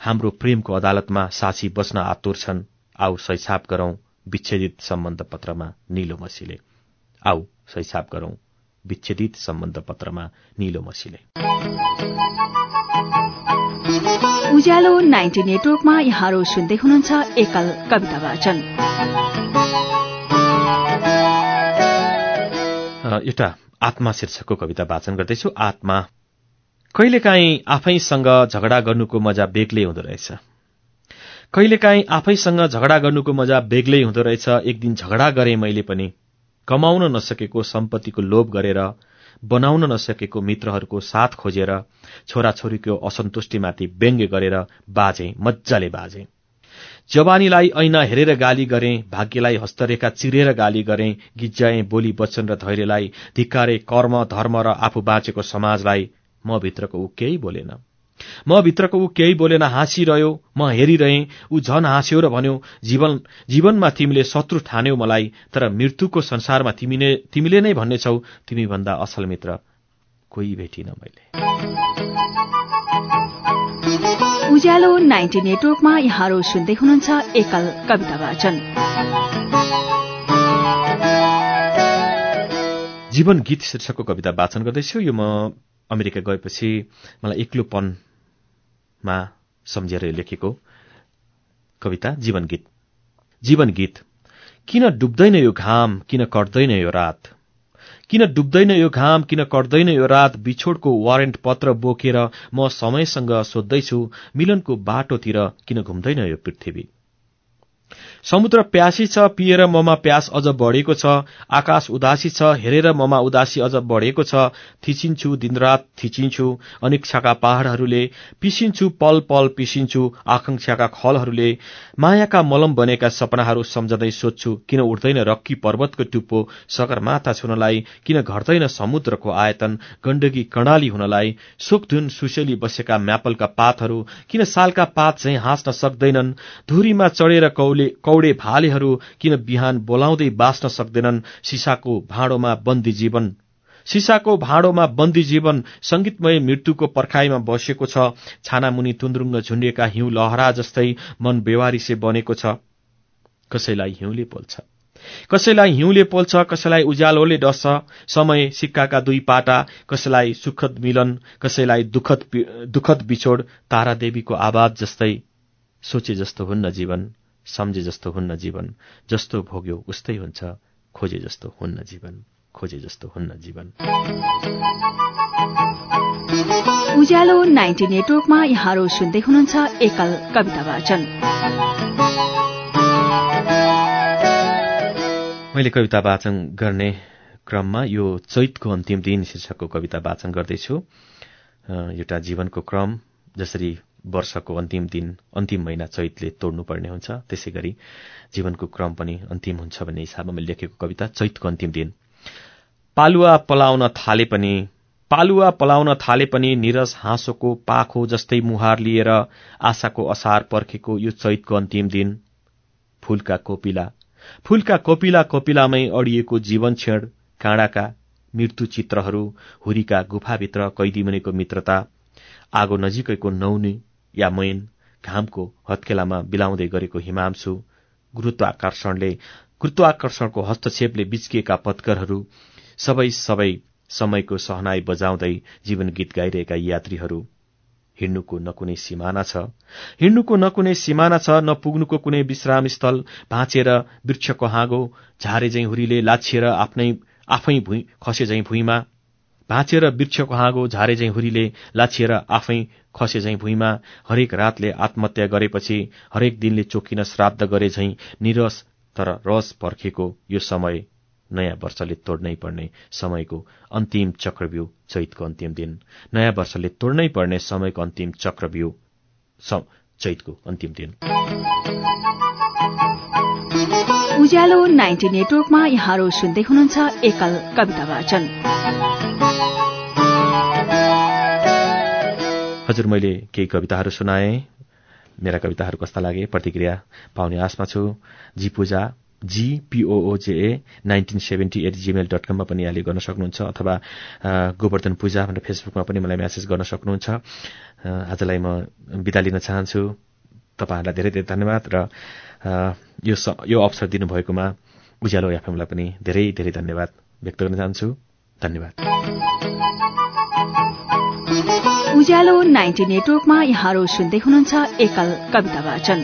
हाम्रो प्रेमको अदालतमा साक्षी बस्न आतुर छन्। आऊ सैसाब गरौं विच्छेदित सम्बन्ध पत्रमा निलो मसीले। आऊ सैसाब गरौं विच्छेदित सम्बन्ध पत्रमा निलो मसीले। उज्यालो नाइन्टी नेटवर्कमा यहाँहरू सुन्दै हुनुहुन्छ एकल कविता वाचन। एउटा आत्मा शीर्षकको कविता वाचन गर्दैछु। आत्मा कहिलेकाहीँ आफैसँग झगडा गर्नुको मजा बेग्लै हुँदो रहेछ। कहिलेकाहीँ आफैसँग झगडा गर्नुको मजा बेग्लै हुँदो रहेछ। एक दिन झगडा गरे मैले पनि। कमाउन नसकेको सम्पत्तिको लोभ गरेर बनाउन नसकेको मित्रहरूको साथ खोजेर छोराछोरीको असन्तुष्टिमाथि व्यङ्ग्य गरेर बाजे मजाले बाजे जवानीलाई ऐना हेरेर गाली गरे भाग्यलाई हस्तरेखा चिरेर गाली गरे गिज्जाए बोली वचन र धैर्यलाई धिक्कारे कर्म धर्म र आफू बाँचेको समाजलाई म भित्रको ऊ केही बोलेन। म भित्रको ऊ केही बोलेन हाँसिरह्यो म हेरिरहे ऊ झन हाँस्यो र भन्यो जीवन जीवनमा तिमीले शत्रु ठान्यौ मलाई तर मृत्युको संसारमा तिमीले तिमीले नै भन्नेछौ तिमी भन्दा असल मित्र कोही भेटिन मैले। उज्यालो नाइन्टी नेटवर्कमा यहाँहरू सुन्दै हुनुहुन्छ एकल कविता वाचन। जीवन गीत शीर्षकको कविता वाचन गर्दैछु। यो म अमेरिका गएपछि मलाई एक्लोपनमा सम्झेर लेखेको कविता जीवन गीत जीवन गीत किन डुब्दैन यो घाम किन कट्दैन यो रात? किन डुब्दैन यो घाम किन कट्दैन यो रात? बिछोडको वारेन्ट पत्र बोकेर म समयसँग सोध्दैछु मिलनको बाटोतिर किन घुम्दैन यो पृथ्वी? समुद्र प्यासी छ पिएर ममा प्यास अझ बढेको छ आकाश उदासी छ हेरेर ममा उदासी अझ बढेको छ थिचिन्छु दिनरात थिचिन्छु अनिक्षाका पहाड़हरूले पिसिन्छु पल पल पिसिन्छु आकांक्षाका खलहरूले मायाका मलम बनेका सपनाहरू सम्झँदै सोध्छु किन उठ्दैन रक्की पर्वतको टुप्पो सगरमाथा छुनलाई किन घट्दैन समुद्रको आयतन गण्डकी कर्णाली हुनलाई सुखधुन सुसेली बसेका म्यापलका पातहरू किन सालका पात चाहिँ हाँस्न सक्दैनन् धुरीमा चढेर कौले कौडे भालेहरू किन बिहान बोलाउँदै बाँच्न सक्दैनन् सिसाको भाँडोमा बन्दी जीवन? सिसाको भाँडोमा बन्दी जीवन संगीतमय मृत्युको पर्खाइमा बसेको छ छानामुनि तुन्द्रुङ्ग झुन्डिएका हिउँ लहरा जस्तै मन बेवारिसे बनेको छ। कसैलाई हिउँले पोल्छ? कसैलाई हिउँले पोल्छ कसैलाई उज्यालोले डस्छ? समय सिक्काका दुई पाटा कसैलाई सुखद मिलन कसैलाई दुखद दुखद बिछोड तारादेवीको आवाज जस्तै। सोचे जस्तो हुन्न जीवन। सम्झे जस्तो हुन्न जीवन। जस्तो भोग्यो उस्तै हुन्छ खोजे जस्तो हुन्न जीवन खोजे जस्तो हुन्न जीवन। उज्यालो नाइन्टी नेटवर्कमा यहाँहरू सुन्दै हुनुहुन्छ एकल कविता वाचन। मैले कविता वाचन गर्ने क्रममा यो चैतको अन्तिम दिन शीर्षकको कविता वाचन गर्दैछु। एउटा जीवनको क्रम जसरी वर्षको अन्तिम दिन अन्तिम महिना चैतले तोड्नुपर्ने हुन्छ। त्यसै गरी जीवनको क्रम पनि अन्तिम हुन्छ भन्ने हिसाबमा मैले लेखेको कविता चैतको अन्तिम दिन। पालुवा पलाउन थाले पनि पालुवा पलाउन थाले पनि निरस हाँसोको पाखो जस्तै मुहार लिएर आशाको असार पर्खेको यो चैतको अन्तिम दिन। फूलका कोपिला फूलका कोपिला कोपिलामै अडिएको जीवन क्षण काँडाका मृत्यु चित्रहरू हुरीका गुफाभित्र कैदी मुनिको मित्रता आगो नजिकैको नौनी या मैन घामको हत्केलामा बिलाउँदै गरेको हिमांशु गुरूत्वाकर्षणले गुरूत्वाकर्षणको हस्तक्षेपले बिच्किएका पत्करहरू सबै सबै समयको सहनाई बजाउँदै जीवन गीत गाइरहेका यात्रीहरू। हिँड्नुको न कुनै सिमाना छ। हिँड्नुको न कुनै सिमाना छ न पुग्नुको कुनै विश्राम स्थल भाँचेर वृक्षको हाँगो झारे झैं हुरीले लाछिएर आफ्नै आफै भुइँ खसे झैं भुइँमा भाँचेर वृक्षको हाँगो झारे झैं हुरीले लाछिएर आफै खसे झैं भुइँमा हरेक रातले आत्महत्या गरेपछि हरेक दिनले चोकिन श्राद्ध गरे झैं निरस तर रस पर्खेको यो समय नयाँ वर्षले तोड्नै पर्ने समयको अन्तिम चक्रव्यूह चैतको अन्तिम दिन। नयाँ वर्षले तोड्नै पर्ने समयको अन्तिम चक्रव्यूह चैतको अन्तिम दिन। उज्यालो नाइन्टी नेटवर्कमा यहाँहरू सुन्दै हुनुहुन्छ एकल कविता वाचन। हजुर मैले केही कविताहरू सुनाए। मेरा कविताहरू कस्ता लागे? प्रतिक्रिया पाउने आशमा छु। G Pooja G P O O J A nineteen seventy eight Gmail dot कममा पनि यहाँले गर्न सक्नुहुन्छ अथवा गोवर्धन पूजा भनेर फेसबुकमा पनि मलाई म्यासेज गर्न सक्नुहुन्छ। आजलाई म बिदा लिन चाहन्छु। तपाईँहरूलाई धेरै धेरै धन्यवाद र यो यो अवसर दिनुभएकोमा उज्यालो एफएमलाई पनि धेरै धेरै धन्यवाद व्यक्त गर्न चाहन्छु। धन्यवाद। उज्यालो नाइन्टी नेटवर्कमा यहाँहरू सुन्दै हुनुहुन्छ एकल कविता वाचन।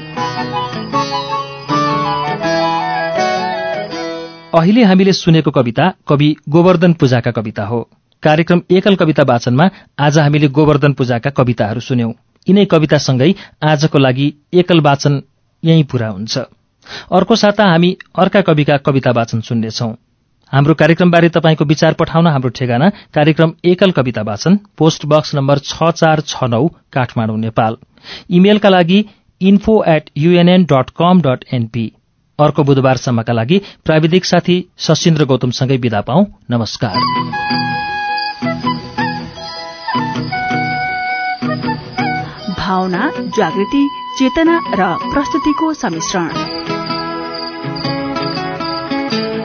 अहिले हामीले सुनेको कविता कवि गोवर्धन पूजाका कविता हो। कार्यक्रम एकल कविता वाचनमा आज हामीले गोवर्धन पूजाका कविताहरू सुन्यौं। यिनै कवितासँगै आजको लागि एकल वाचन यही पूरा हुन्छ। अर्को साता हामी अर्का कविका कविता वाचन सुन्नेछौ। हाम्रो कार्यक्रमबारे तपाईँको विचार पठाउन हाम्रो ठेगाना कार्यक्रम एकल कविता वाचन पोस्ट बक्स नम्बर छ चार छ नौ काठमाडौँ नेपाल। इमेलका लागि info at UNN dot com dot NP अर्को बुधबारसम्मका लागि प्राविधिक साथी सशिन्द्र गौतमसँगै विदा पाऊ। नमस्कार। भावना जागृति चेतना र प्रस्तुतिको सम्मिश्रण।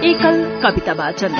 एकल कविता वाचन